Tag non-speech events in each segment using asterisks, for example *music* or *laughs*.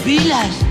pilas.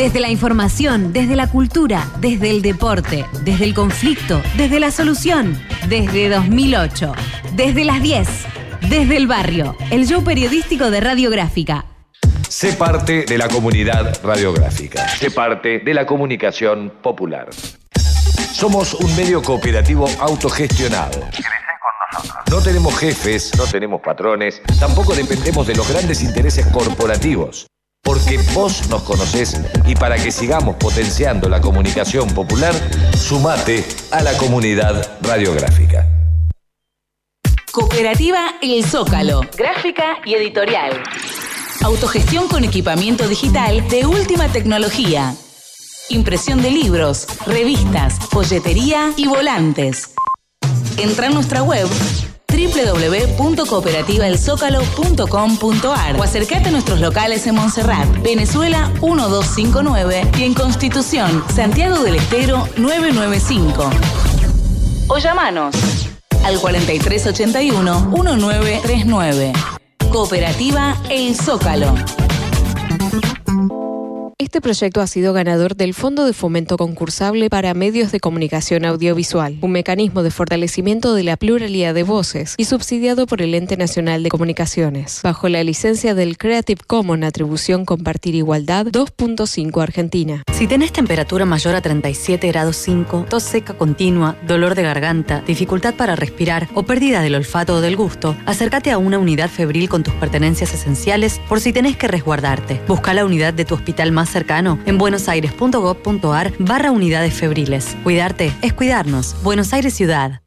Desde la información, desde la cultura, desde el deporte, desde el conflicto, desde la solución, desde 2008, desde las 10, desde el barrio, el show periodístico de Radiográfica. Sé parte de la comunidad radiográfica. Sé parte de la comunicación popular. Somos un medio cooperativo autogestionado. No tenemos jefes, no tenemos patrones, tampoco dependemos de los grandes intereses corporativos. Porque vos nos conocés y para que sigamos potenciando la comunicación popular, sumate a la comunidad radiográfica. Cooperativa El Zócalo. Gráfica y editorial. Autogestión con equipamiento digital de última tecnología. Impresión de libros, revistas, folletería y volantes. Entra en nuestra web www.cooperativaelzócalo.com.ar o acercate a nuestros locales en Montserrat, Venezuela 1259 y en Constitución, Santiago del Estero 995. O llamanos al 4381-1939. Cooperativa El Zócalo. Este proyecto ha sido ganador del Fondo de Fomento Concursable para Medios de Comunicación Audiovisual, un mecanismo de fortalecimiento de la pluralidad de voces y subsidiado por el Ente Nacional de Comunicaciones, bajo la licencia del Creative Commons Atribución Compartir Igualdad 2.5 Argentina. Si tenés temperatura mayor a 37 grados 5, tos seca continua, dolor de garganta, dificultad para respirar o pérdida del olfato o del gusto, acércate a una unidad febril con tus pertenencias esenciales por si tenés que resguardarte. Busca la unidad de tu hospital más cercano en buenosaires.gov.ar barra unidades febriles. Cuidarte es cuidarnos. Buenos Aires Ciudad.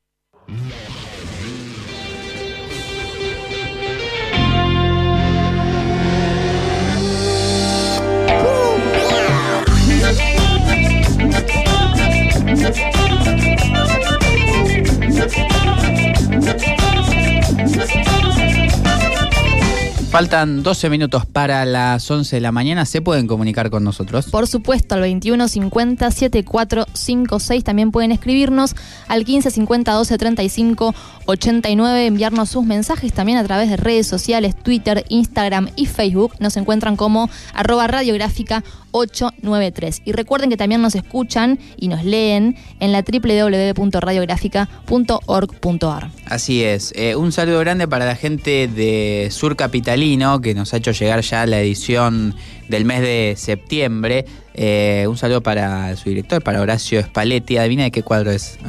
Faltan 12 minutos para las 11 de la mañana. ¿Se pueden comunicar con nosotros? Por supuesto, al 21 50 7456 también pueden escribirnos al 15 50 12 35 89, enviarnos sus mensajes también a través de redes sociales, Twitter, Instagram y Facebook. Nos encuentran como arroba radiográfica 893. Y recuerden que también nos escuchan y nos leen en la www.radiográfica.org.ar. Así es. Eh, un saludo grande para la gente de Sur Capitalino que nos ha hecho llegar ya la edición del mes de septiembre. Eh, un saludo para su director, para Horacio Spalletti. Adivina de qué cuadro es.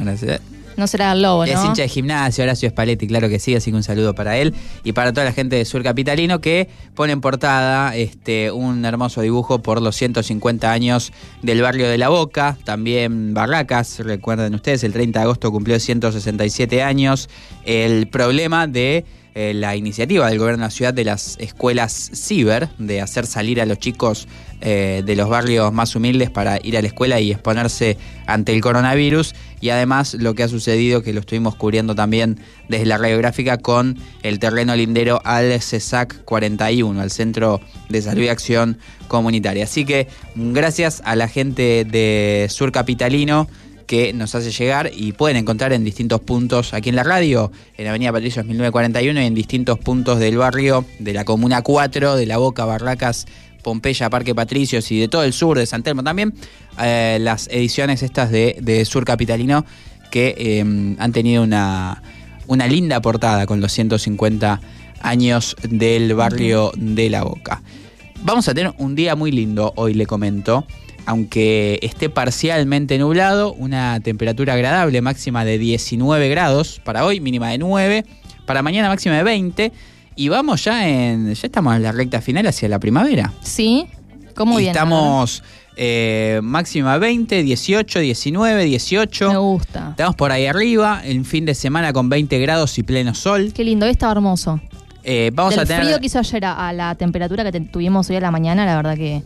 No será el lobo, ¿no? Es hincha de gimnasio, Horacio Spalletti, claro que sí, así que un saludo para él y para toda la gente de Sur Capitalino que pone en portada este, un hermoso dibujo por los 150 años del barrio de La Boca, también Barracas, recuerden ustedes, el 30 de agosto cumplió 167 años, el problema de eh, la iniciativa del gobierno de la ciudad de las escuelas ciber, de hacer salir a los chicos eh, de los barrios más humildes para ir a la escuela y exponerse ante el coronavirus. Y además lo que ha sucedido, que lo estuvimos cubriendo también desde la radiográfica, con el terreno lindero al CESAC 41, al Centro de Salud y Acción Comunitaria. Así que gracias a la gente de Sur Capitalino que nos hace llegar y pueden encontrar en distintos puntos aquí en la radio, en Avenida Patricios 1941 y en distintos puntos del barrio de la Comuna 4, de La Boca, Barracas, Pompeya, Parque Patricios y de todo el sur de San Telmo también, eh, las ediciones estas de, Sur Capitalino que eh, han tenido una, una linda portada con los 150 años del barrio de La Boca. Vamos a tener un día muy lindo hoy, le comento aunque esté parcialmente nublado, una temperatura agradable, máxima de 19 grados para hoy, mínima de 9, para mañana máxima de 20, y vamos ya en, ya estamos en la recta final hacia la primavera. Sí, ¿cómo y viene? Estamos eh, máxima 20, 18, 19, 18. Me gusta. Estamos por ahí arriba, el fin de semana con 20 grados y pleno sol. Qué lindo, hoy estaba hermoso. Eh, vamos Del a tener... frío que hizo ayer a, a la temperatura que tuvimos hoy a la mañana, la verdad que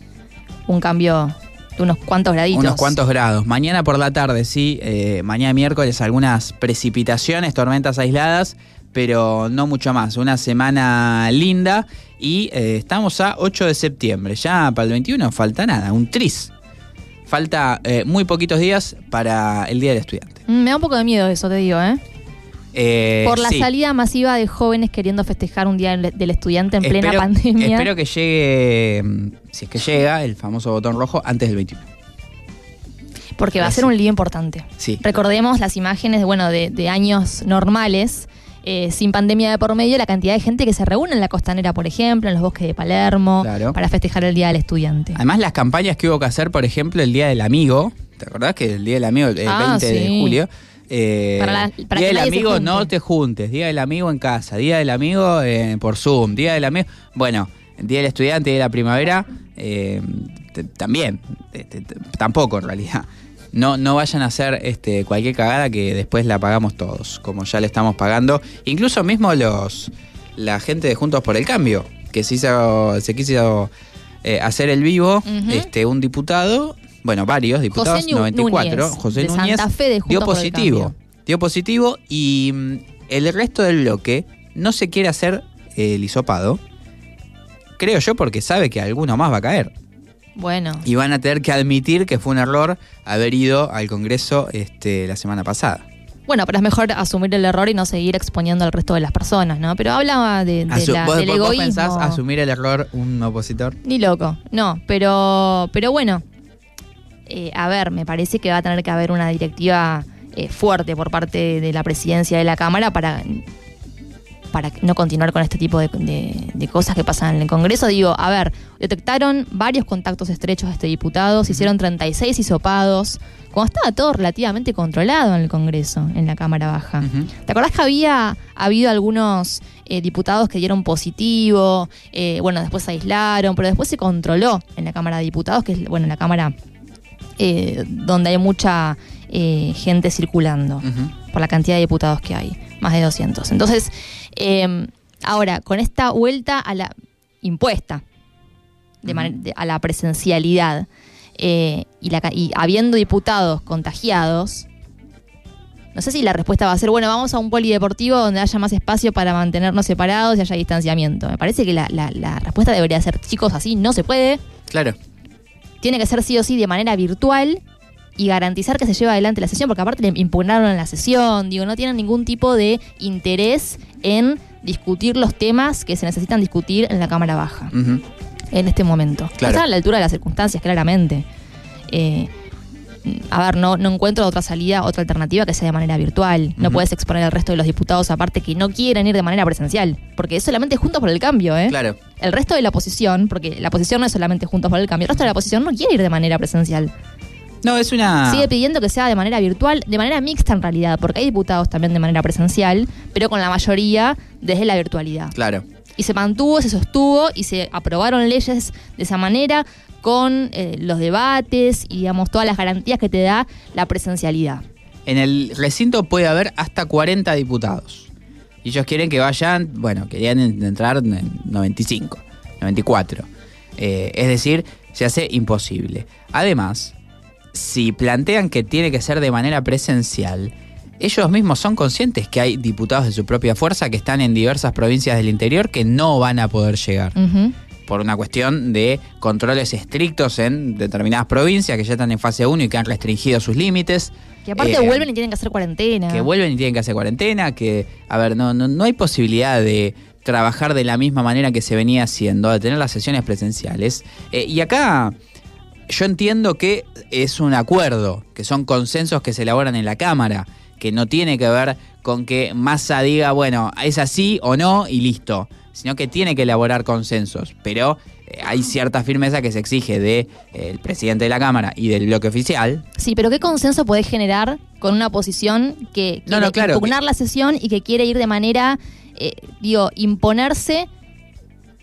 un cambio de unos cuantos graditos. Unos cuantos grados. Mañana por la tarde, sí. eh, mañana miércoles algunas precipitaciones, tormentas aisladas, pero no mucho más. Una semana linda y eh, estamos a 8 de septiembre. Ya para el 21 falta nada, un tris. Falta eh, muy poquitos días para el Día del Estudiante. Mm, Me da un poco de miedo eso, te digo, ¿eh? Eh, Por la sí. salida masiva de jóvenes queriendo festejar un día del estudiante en plena Espero- pandemia. Espero que llegue, mm, si es que llega, el famoso botón rojo antes del 21. porque va a ser un lío importante. Sí. Recordemos las imágenes, bueno, de, de años normales, eh, sin pandemia de por medio, la cantidad de gente que se reúne en la costanera, por ejemplo, en los bosques de Palermo, Claro. para festejar el Día del Estudiante. Además, las campañas que hubo que hacer, por ejemplo, el Día del Amigo. ¿Te acordás que el Día del Amigo, el Ah, 20 de sí. julio? Eh, Para la- para día del Amigo, no te juntes. Día del Amigo en casa. Día del Amigo eh, por Zoom. Día del Amigo. Bueno, Día del Estudiante, Día de la Primavera, eh, también. Tampoco, en realidad. No, no vayan a hacer este, cualquier cagada que después la pagamos todos, como ya le estamos pagando. Incluso mismo los la gente de Juntos por el Cambio, que se, hizo, se quiso eh, hacer el vivo, este, un diputado, bueno, varios diputados, José Ñu- 94, Núñez, José de Núñez, Santa Fe de Juntos dio positivo. Dio positivo y mm, el resto del bloque no se quiere hacer el hisopado. Creo yo porque sabe que alguno más va a caer. Bueno, Y van a tener que admitir que fue un error haber ido al Congreso este, la semana pasada. bueno, pero es mejor asumir el error y no seguir exponiendo al resto de las personas, ¿no? Pero hablaba de, de Asu- la- ¿Vos, del vos- vos egoísmo. pensás asumir el error un opositor? Ni loco, no, pero, pero bueno, eh, a ver, me parece que va a tener que haber una directiva eh, fuerte por parte de la presidencia de la Cámara para, para no continuar con este tipo de, de- de cosas que pasan en el Congreso. Digo, a ver, detectaron varios contactos estrechos de este diputado, se hicieron 36 hisopados, cuando estaba todo relativamente controlado en el Congreso, en la Cámara Baja. ¿Te acordás que había habido algunos eh, diputados que dieron positivo? eh, bueno, después se aislaron, pero después se controló en la Cámara de Diputados, que es bueno, la Cámara eh, donde hay mucha eh, gente circulando por la cantidad de diputados que hay, más de 200. Entonces, eh, ahora, con esta vuelta a la impuesta de de- a la presencialidad eh, y, la y habiendo diputados contagiados, no sé si la respuesta va a ser, bueno, vamos a un polideportivo donde haya más espacio para mantenernos separados y haya distanciamiento. Me parece que la, la- la respuesta debería ser, chicos, así no se puede, Claro. Tiene que ser sí o sí de manera virtual y garantizar que se lleva adelante la sesión, porque aparte le impugnaron la sesión, digo, no tienen ningún tipo de interés en discutir los temas que se necesitan discutir en la Cámara Baja en este momento. Claro. Están a la altura de las circunstancias, claramente. Eh, a ver, no, no encuentro otra salida, otra alternativa que sea de manera virtual. No puedes exponer al resto de los diputados, aparte que no quieren ir de manera presencial, porque es solamente juntos por el cambio, ¿eh? Claro. El resto de la oposición, porque la oposición no es solamente juntos por el cambio, el resto de la oposición no quiere ir de manera presencial. No, es una. Sigue pidiendo que sea de manera virtual, de manera mixta en realidad, porque hay diputados también de manera presencial, pero con la mayoría desde la virtualidad. Claro. Y se mantuvo, se sostuvo y se aprobaron leyes de esa manera con eh, los debates y digamos todas las garantías que te da la presencialidad. En el recinto puede haber hasta 40 diputados. Y ellos quieren que vayan, bueno, querían en- entrar en 95, 94. Eh, es decir, se hace imposible. Además, si plantean que tiene que ser de manera presencial, ellos mismos son conscientes que hay diputados de su propia fuerza que están en diversas provincias del interior que no van a poder llegar Ujú. Por una cuestión de controles estrictos en determinadas provincias que ya están en fase 1 y que han restringido sus límites. Que aparte Eh, vuelven y tienen que hacer cuarentena. Que vuelven y tienen que hacer cuarentena, que, a ver, no, no, no hay posibilidad de trabajar de la misma manera que se venía haciendo, de tener las sesiones presenciales. Eh, y acá yo entiendo que es un acuerdo, que son consensos que se elaboran en la Cámara, que no tiene que ver con que Massa diga, bueno, es así o no y listo, sino que tiene que elaborar consensos, pero eh, hay cierta firmeza que se exige del presidente de la Cámara y del bloque oficial, Sí, pero ¿qué consenso podés generar con una posición que quiere no, claro, impugnar la sesión y que quiere ir de manera, eh, digo, imponerse?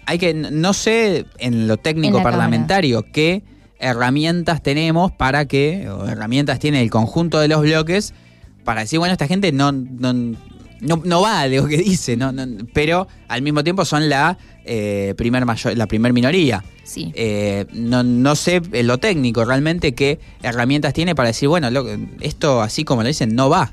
hay que, no sé en lo técnico En la parlamentario qué herramientas tenemos para que, o herramientas tiene el conjunto de los bloques para decir, bueno, esta gente no, no, no, no va a lo que dice, no, no- pero al mismo tiempo son la, eh, primer mayor, la primer minoría. Sí. Eh, no, no sé lo técnico realmente qué herramientas tiene para decir, bueno, lo- esto así como lo dicen, no va.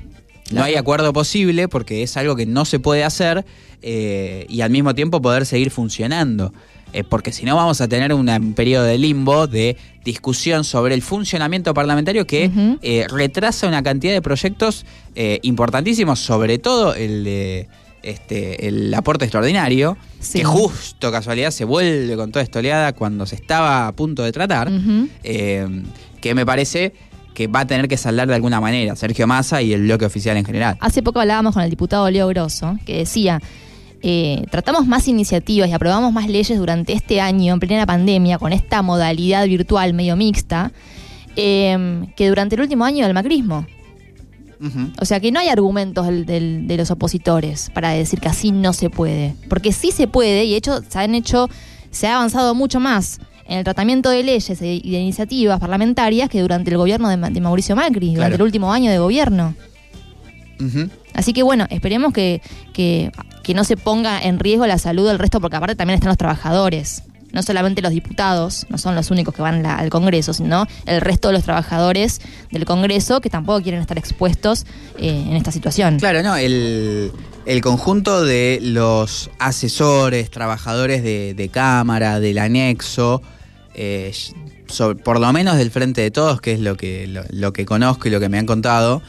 No hay acuerdo posible porque es algo que no se puede hacer eh, y al mismo tiempo poder seguir funcionando. Eh, porque si no vamos a tener una- un periodo de limbo, de discusión sobre el funcionamiento parlamentario que eh, retrasa una cantidad de proyectos eh, importantísimos, sobre todo el de este, el aporte extraordinario, Sí. que justo casualidad se vuelve con toda esta oleada cuando se estaba a punto de tratar, eh, que me parece que va a tener que saldar de alguna manera Sergio Massa y el bloque oficial en general. Hace poco hablábamos con el diputado Leo Grosso, que decía, eh, tratamos más iniciativas y aprobamos más leyes durante este año, en plena pandemia, con esta modalidad virtual medio mixta, eh, que durante el último año del macrismo. O sea que no hay argumentos del- del- de los opositores para decir que así no se puede. Porque sí se puede, y de hecho se han hecho, se ha avanzado mucho más en el tratamiento de leyes y de iniciativas parlamentarias que durante el gobierno de, Ma- de Mauricio Macri, durante el último año de gobierno. Así que bueno, esperemos que, que, que no se ponga en riesgo la salud del resto, porque aparte también están los trabajadores. No solamente los diputados, no son los únicos que van al Congreso, sino el resto de los trabajadores del Congreso que tampoco quieren estar expuestos eh, en esta situación. Claro, no, el, el conjunto de los asesores, trabajadores de, de cámara, del anexo, eh, por lo menos del frente de todos, que es lo que, lo que conozco y lo que me han contado,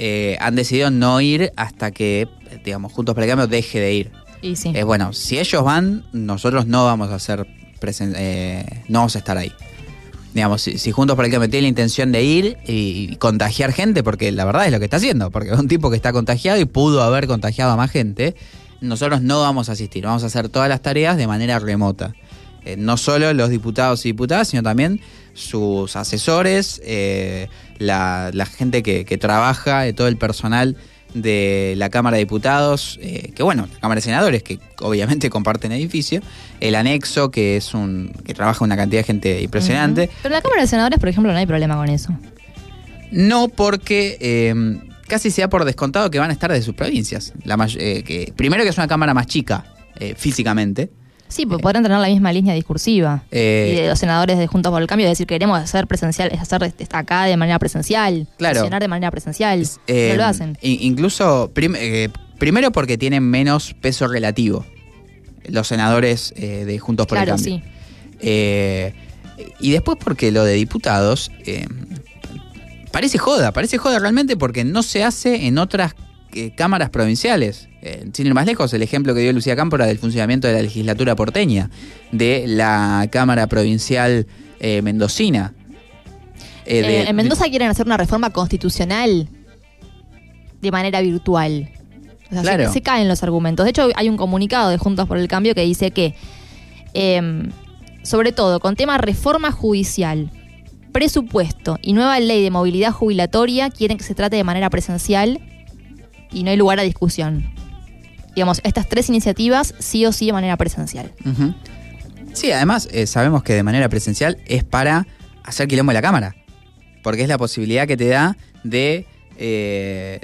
eh, han decidido no ir hasta que, digamos, Juntos para el Cambio deje de ir. Y sí. Bueno, si ellos van, nosotros no vamos a ser presen- eh, no vamos a estar ahí. Digamos, si, si Juntos por el Cambio tiene la intención de ir y, y contagiar gente, porque la verdad es lo que está haciendo, porque es un tipo que está contagiado y pudo haber contagiado a más gente, nosotros no vamos a asistir, vamos a hacer todas las tareas de manera remota. Eh, no solo los diputados y diputadas, sino también sus asesores, eh, la, la gente que, que trabaja, todo el personal de la Cámara de Diputados, eh, que bueno, la Cámara de Senadores, que obviamente *laughs* comparten edificio, el anexo, que es un que trabaja una cantidad de gente impresionante. Pero la Cámara de Senadores, por ejemplo, no hay problema con eso. No porque eh, casi se da por descontado que van a estar de sus provincias. La eh, que, primero que es una Cámara más chica eh, físicamente. Sí, pues podrán tener la misma línea discursiva. Eh, y de los senadores de Juntos por el Cambio, decir, queremos hacer presencial, hacer este, acá de manera presencial, Claro. funcionar de manera presencial. Eh, no lo hacen. Incluso, prim- eh, primero porque tienen menos peso relativo los senadores eh, de Juntos por Claro, el Cambio. sí. Eh, y después porque lo de diputados eh, parece joda, parece joda realmente porque no se hace en otras eh, cámaras provinciales. Eh, sin ir más lejos, el ejemplo que dio Lucía Cámpora del funcionamiento de la legislatura porteña, de la Cámara Provincial eh, Mendocina. Eh, de- en Mendoza quieren hacer una reforma constitucional de manera virtual. O sea, se- Claro. se, caen los argumentos. De hecho, hay un comunicado de Juntos por el Cambio que dice que, em, sobre todo con tema reforma judicial, presupuesto y nueva ley de movilidad jubilatoria, quieren que se trate de manera presencial y no hay lugar a discusión. Digamos, estas tres iniciativas sí o sí de manera presencial. Sí, además eh, sabemos que de manera presencial es para hacer quilombo en la cámara. Porque es la posibilidad que te da de eh,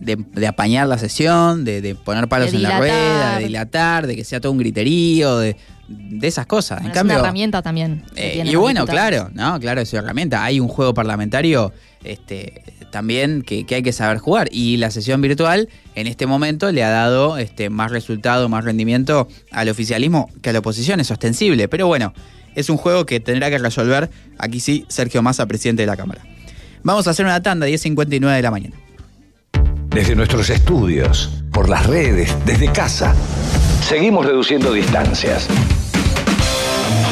de, de apañar la sesión, de, de poner palos De en la rueda, de dilatar, de que sea todo un griterío, de, de esas cosas. En es cambio, una herramienta también. eh, y bueno, diputados. claro, no, claro, es una herramienta. Hay un juego parlamentario este, también que, hay que saber jugar. Y la sesión virtual en este momento le ha dado este, más resultado, más rendimiento al oficialismo que a la oposición, es ostensible. Pero bueno, es un juego que tendrá que resolver, aquí sí, Sergio Massa, presidente de la Cámara. Vamos a hacer una tanda, 10.59 de la mañana. Desde nuestros estudios, por las redes, desde casa. Seguimos reduciendo distancias.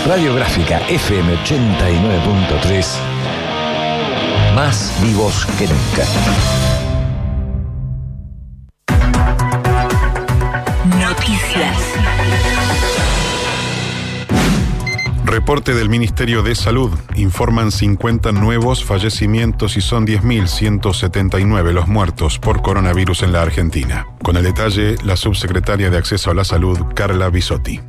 Radiográfica FM 89.3. Más vivos que nunca. Noticias. Reporte del Ministerio de Salud. Informan 50 nuevos fallecimientos y son 10.179 los muertos por coronavirus en la Argentina. Con el detalle, la subsecretaria de Acceso a la Salud, Carla Bisotti.